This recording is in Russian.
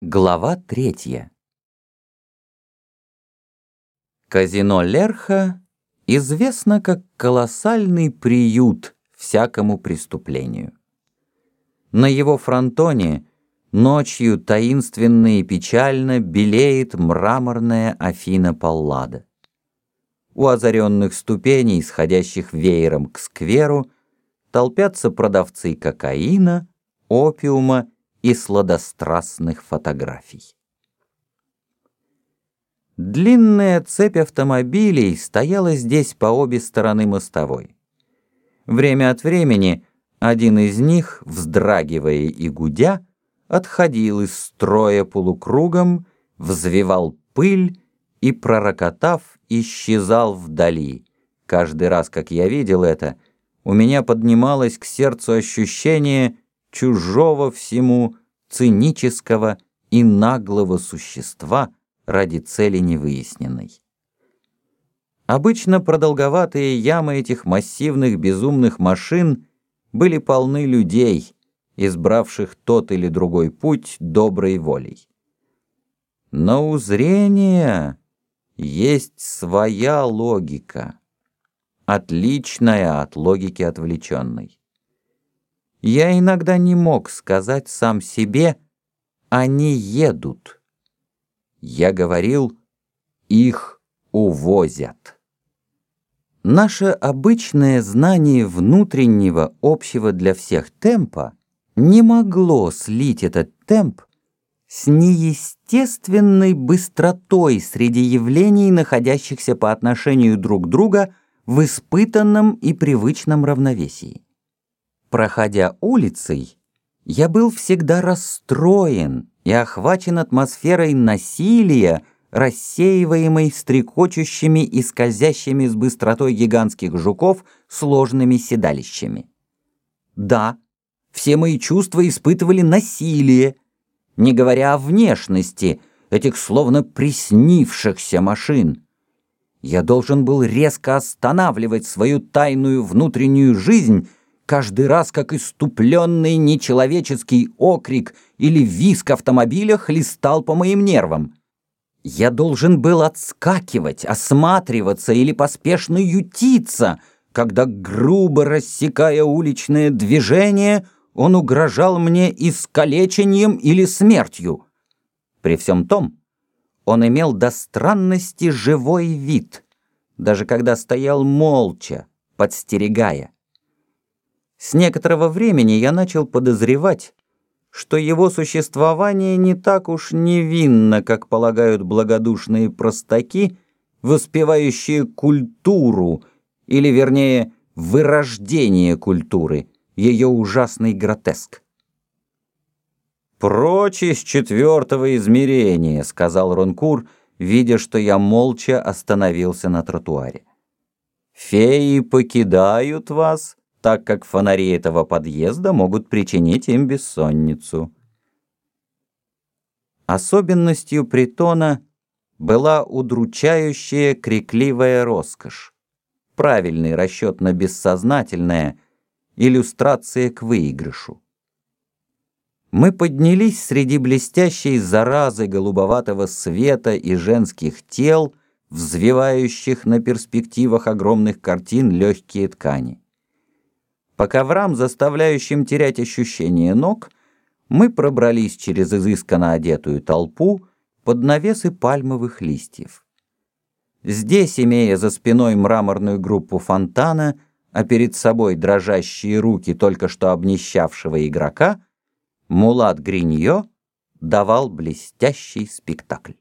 Глава третья. Казино Лерха известно как колоссальный приют всякому преступлению. На его фронтоне ночью таинственно и печально белеет мраморная Афина Паллада. У озаренных ступеней, сходящих веером к скверу, толпятся продавцы кокаина, опиума и сладострастных фотографий. Длинная цепь автомобилей стояла здесь по обе стороны мостовой. Время от времени один из них, вздрагивая и гудя, отходил из строя полукругом, взвивал пыль и, пророкотав, исчезал вдали. Каждый раз, как я видел это, у меня поднималось к сердцу ощущение чужого всему, цинического и наглого существа ради цели невыясненной. Обычно продолговатые ямы этих массивных безумных машин были полны людей, избравших тот или другой путь доброй волей. Но у зрения есть своя логика, отличная от логики отвлеченной я иногда не мог сказать сам себе «они едут». Я говорил «их увозят». Наше обычное знание внутреннего, общего для всех темпа не могло слить этот темп с неестественной быстротой среди явлений, находящихся по отношению друг к другу в испытанном и привычном равновесии. Проходя улицей, я был всегда расстроен и охвачен атмосферой насилия, рассеиваемой стрекочущими и скользящими с быстротой гигантских жуков сложными седалищами. Да, все мои чувства испытывали насилие, не говоря о внешности этих словно приснившихся машин. Я должен был резко останавливать свою тайную внутреннюю жизнь каждый раз как иступленный нечеловеческий окрик или визг автомобиля хлестал по моим нервам. Я должен был отскакивать, осматриваться или поспешно ютиться, когда, грубо рассекая уличное движение, он угрожал мне искалечением или смертью. При всем том, он имел до странности живой вид, даже когда стоял молча, подстерегая. С некоторого времени я начал подозревать, что его существование не так уж невинно, как полагают благодушные простаки, воспевающие культуру, или, вернее, вырождение культуры, ее ужасный гротеск. «Прочь из четвертого измерения», — сказал Ронкур, видя, что я молча остановился на тротуаре. «Феи покидают вас, так как фонари этого подъезда могут причинить им бессонницу. Особенностью притона была удручающая крикливая роскошь, правильный расчет на бессознательное, иллюстрация к выигрышу. Мы поднялись среди блестящей заразы голубоватого света и женских тел, взвивающих на перспективах огромных картин легкие ткани. По коврам, заставляющим терять ощущение ног, мы пробрались через изысканно одетую толпу под навесы пальмовых листьев. Здесь, имея за спиной мраморную группу фонтана, а перед собой дрожащие руки только что обнищавшего игрока, Мулат Гриньо давал блестящий спектакль.